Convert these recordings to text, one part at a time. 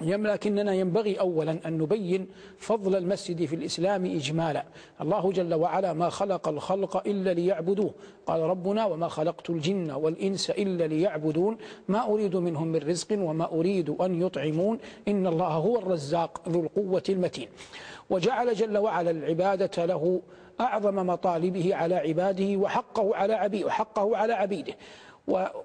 لكننا ينبغي أولا أن نبين فضل المسجد في الإسلام إجمالا. الله جل وعلا ما خلق الخلق إلا ليعبدوه. قال ربنا وما خلقت الجن والإنس إلا ليعبدون. ما أريد منهم من رزق وما أريد أن يطعمون. إن الله هو الرزاق ذو القوة المتين. وجعل جل وعلا العبادة له أعظم مطالبه على عباده وحقه على عبيده وحقه على عبيده.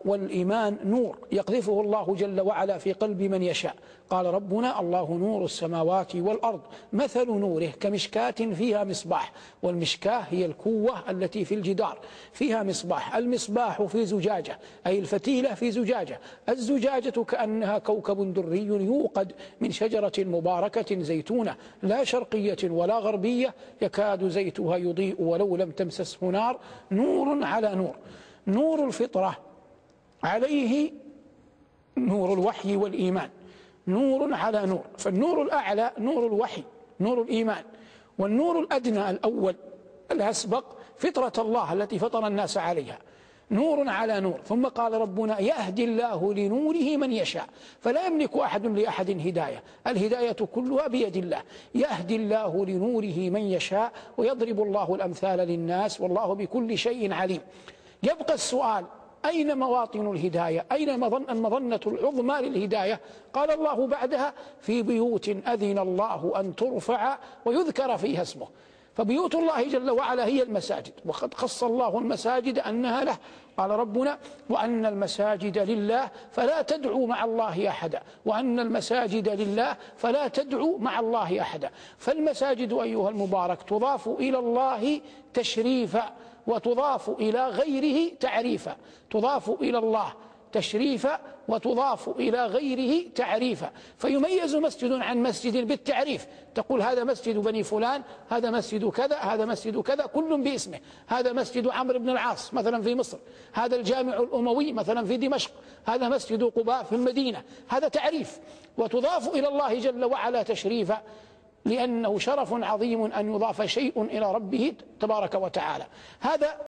والإيمان نور يقذفه الله جل وعلا في قلب من يشاء. قال ربنا الله نور السماوات والأرض مثل نوره كمشكاة فيها مصباح والمشكاة هي الكوة التي في الجدار فيها مصباح المصباح في زجاجة أي الفتيلة في زجاجة الزجاجة كأنها كوكب دري يوقد من شجرة مباركة زيتونة لا شرقية ولا غربية يكاد زيتها يضيء ولو لم تمسسه نار نور على نور. نور الفطرة عليه نور الوحي والإيمان. نور على نور. فالنور الأعلى نور الوحي نور الإيمان. والنور الأدنى الأول الأسبق فطرة الله التي فطر الناس عليها. نور على نور. ثم قال ربنا يهدي الله لنوره من يشاء. فلا يملك أحد لأحد هداية. الهداية كلها بيد الله. يهدي الله لنوره من يشاء ويضرب الله الأمثال للناس والله بكل شيء عليم. يبقى السؤال أين مواطن الهداية؟ أين المظنة العظمى للهداية؟ قال الله بعدها في بيوت أذن الله أن ترفع ويذكر فيها اسمه. فبيوت الله جل وعلا هي المساجد وقد خص الله المساجد أنها له. قال ربنا وأن المساجد لله فلا تدعوا مع الله أحدا وأن المساجد لله فلا تدعوا مع الله أحدا. فالمساجد أيها المبارك تضاف إلى الله تشريفا. وتضاف إلى غيره تعريفا. تضاف إلى الله تشريفا وتضاف إلى غيره تعريفا. فيميز مسجد عن مسجد بالتعريف. تقول هذا مسجد بني فلان هذا مسجد كذا هذا مسجد كذا كل باسمه. هذا مسجد عمرو بن العاص مثلا في مصر. هذا الجامع الأموي مثلا في دمشق. هذا مسجد قباء في المدينة. هذا تعريف. وتضاف إلى الله جل وعلا تشريفا. لأنه شرف عظيم أن يضاف شيء إلى ربه تبارك وتعالى. هذا